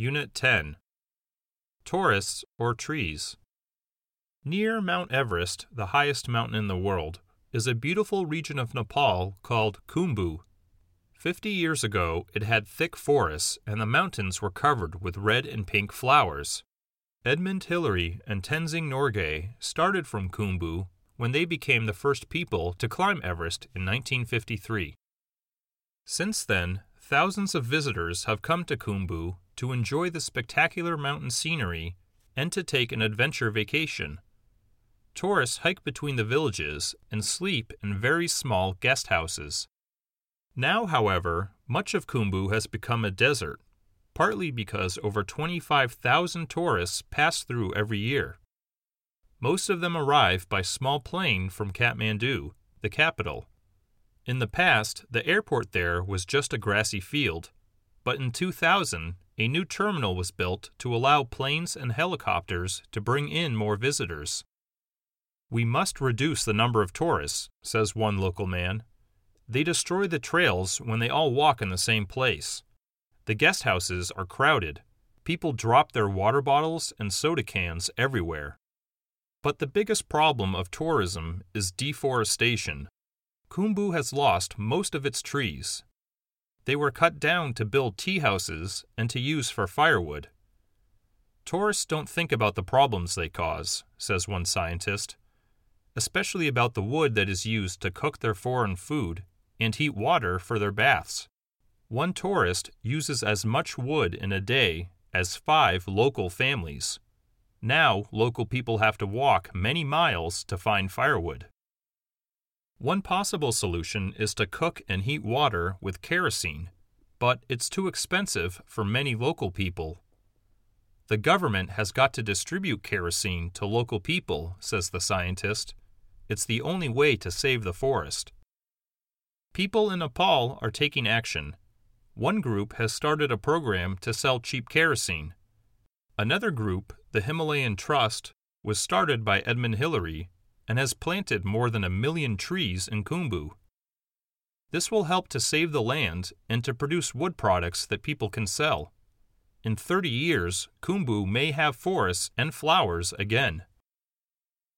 Unit 10 Tourists or Trees. Near Mount Everest, the highest mountain in the world, is a beautiful region of Nepal called Khumbu. Fifty years ago, it had thick forests and the mountains were covered with red and pink flowers. Edmund Hillary and Tenzing Norgay started from Khumbu when they became the first people to climb Everest in 1953. Since then, thousands of visitors have come to Khumbu to enjoy the spectacular mountain scenery and to take an adventure vacation. Tourists hike between the villages and sleep in very small guest houses. Now, however, much of Khumbu has become a desert, partly because over 25,000 tourists pass through every year. Most of them arrive by small plane from Kathmandu, the capital. In the past, the airport there was just a grassy field, but in 2000, a new terminal was built to allow planes and helicopters to bring in more visitors. We must reduce the number of tourists, says one local man. They destroy the trails when they all walk in the same place. The guest houses are crowded. People drop their water bottles and soda cans everywhere. But the biggest problem of tourism is deforestation. Khumbu has lost most of its trees, they were cut down to build tea houses and to use for firewood. Tourists don't think about the problems they cause, says one scientist, especially about the wood that is used to cook their foreign food and heat water for their baths. One tourist uses as much wood in a day as five local families. Now, local people have to walk many miles to find firewood. One possible solution is to cook and heat water with kerosene, but it's too expensive for many local people. The government has got to distribute kerosene to local people, says the scientist. It's the only way to save the forest. People in Nepal are taking action. One group has started a program to sell cheap kerosene. Another group, the Himalayan Trust, was started by Edmund Hillary and has planted more than a million trees in Khumbu. This will help to save the land and to produce wood products that people can sell. In 30 years, Khumbu may have forests and flowers again.